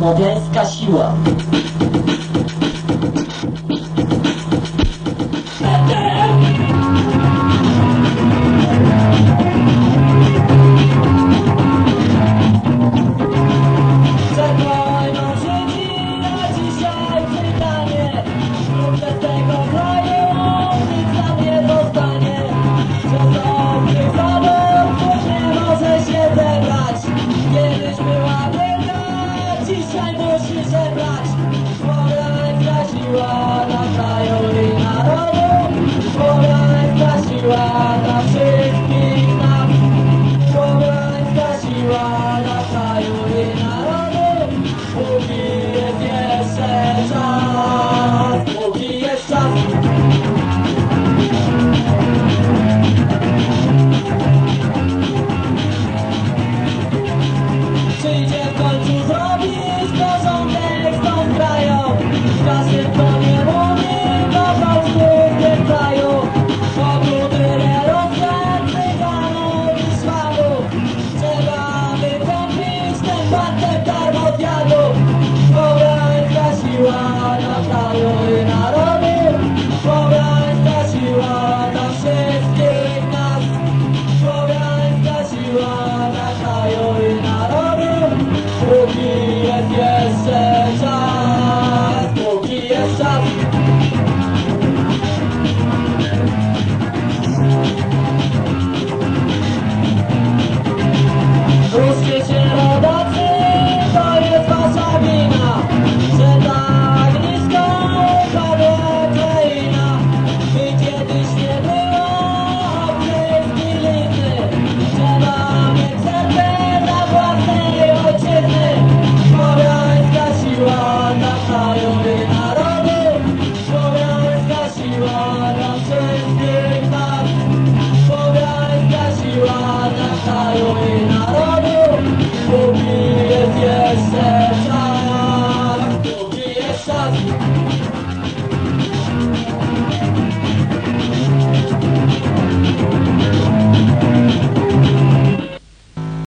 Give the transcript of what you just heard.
Słowiańska siła. said not Русский